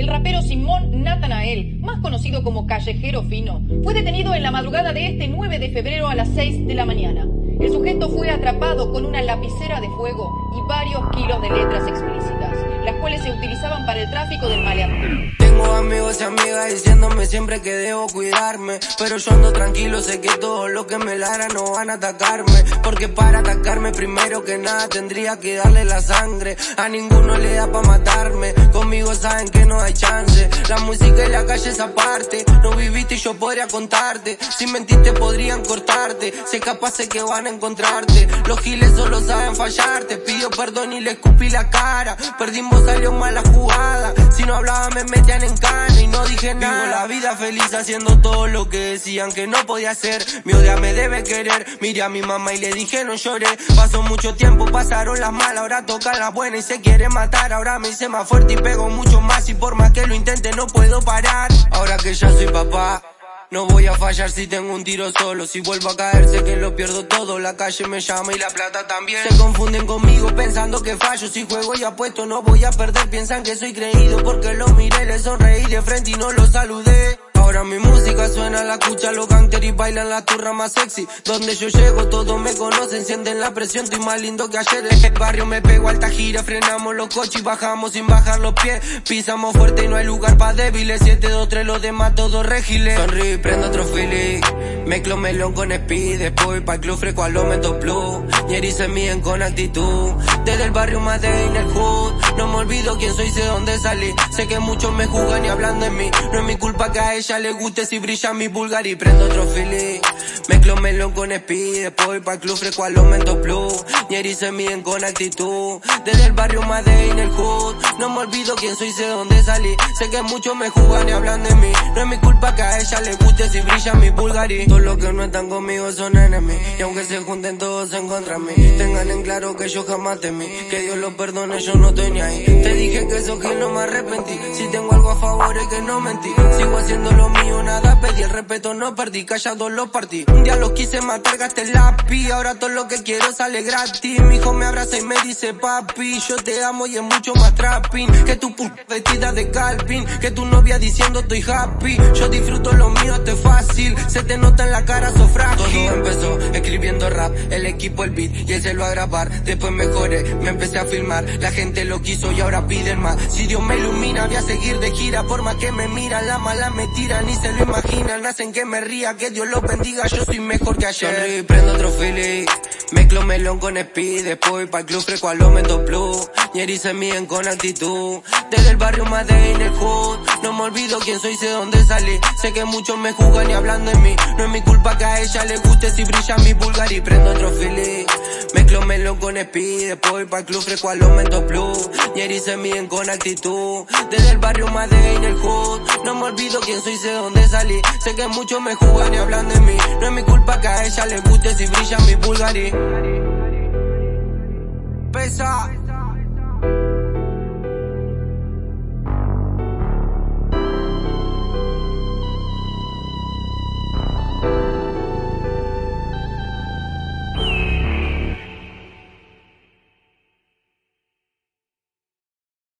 el rapero Simón Natanael, más conocido como Callejero Fino, fue detenido en la madrugada de este 9 de febrero a las 6 de la mañana. El sujeto fue atrapado con una lapicera de fuego y varios kilos de letras explícitas, las cuales se utilizaban para el tráfico del maleante. Amigos y amigas diciéndome siempre que debo cuidarme, pero yo ando tranquilo, sé que todos los que me ladran no van a atacarme, porque para atacarme primero que nada tendría que darle la sangre, a ninguno le da pa' matarme, conmigo saben que no hay chance, la música y la calle es aparte, no viviste y yo podría contarte, si mentiste podrían cortarte, sé capaz sé que van a encontrarte. Los giles solo saben fallarte. Pidió perdón y le escupí la cara. Perdimos, salió mala jugada. Si no hablaba me metían en cana y no dije nada. Vivo la vida feliz haciendo todo lo que decían que no podía hacer. Mi odia me debe querer. Miré a mi mamá y le dije no lloré. Pasó mucho tiempo, pasaron las malas, ahora toca las buenas y se quiere matar. Ahora me hice más fuerte y pego mucho más y por más que lo intente no puedo parar. Ahora que ya soy papá. No voy a fallar si tengo un tiro solo. Si vuelvo a caer, sé que lo pierdo todo. La calle me llama y la plata también. Se confunden conmigo pensando que fallo. Si juego y apuesto, no voy a perder. Piensan que soy creído porque lo miré, le sonreí de frente y no lo saludé. Ahora mi música suena, la escucha los gangsters y bailan la turra más sexy. Donde yo llego todos me conocen, sienten la presión, estoy más lindo que ayer. En el barrio me pego alta gira, frenamos los coches y bajamos sin bajar los pies. Pisamos fuerte y no hay lugar para débiles, 7, 2, 3, los demás todos regiles. Sonríe, prendo otro feeling, mezclo melón con speed, después pa' club fresco al aumento plus. Ñeri se miden con actitud, desde el barrio más de el hood. No me olvido quién soy, sé dónde salí. Sé que muchos me juzgan y hablan de mí, no es mi culpa que a ella le guste si brilla mi pulgar y prendo otro feeling. Mezclo melón con speed, después pa' el club fresco al aumento plus. Ñeri se miden con actitud, desde el barrio más de en el hood. No me olvido quién soy, sé dónde salí. Sé que muchos me juzgan y hablan de mí. No es mi culpa que a ella le guste si brilla mi pulgar y todos los que no están conmigo son enemigos. Y aunque se junten todos en contra mí, tengan en claro que yo jamás temí. Que Dios los perdone, yo no estoy ni ahí. Te dije que eso que no me arrepentí. Si tengo algo a favor es que no mentí. Sigo haciendo lo nada pedí. El respeto no perdí, callado lo partí. Un día los quise matar, gasté el lápiz. Ahora todo lo que quiero sale gratis. Mi hijo me abraza y me dice papi. Yo te amo y es mucho más trapping. Que tu puta vestida de calpin. Que tu novia diciendo estoy happy. Yo disfruto lo mío, esto es fácil. Se te nota en la cara, so frágil. Todo empezó escribiendo rap. El equipo, el beat y él se lo a grabar. Después mejoré, me empecé a filmar. La gente lo quiso y ahora piden más. Si Dios me ilumina, voy a seguir de gira. Por más que me miran, la mala me tiran. Ni se lo imaginan, hacen que me ría. Que Dios los bendiga, yo soy mejor que ayer. Sonríe, prendo otro feeling. Mezclo melón con speed. Después pa' club fresco al aumento plus. Ñeri se miden con actitud. Desde el barrio más de en el hood. No me olvido quién soy, sé dónde salí. Sé que muchos me juzgan y hablan de mí. No es mi culpa que a ella le guste si brilla mi pulgar y prendo otro feeling. Mezclo melón con speed, después pa' el club fresco al aumento plus. Ñeri se miden con actitud. Desde el barrio más de en el hood. No me olvido quién soy, sé dónde salí. Sé que muchos me juzgan y hablan de mí. No es mi culpa que a ella le guste si brilla mi pulgar y... Pesa.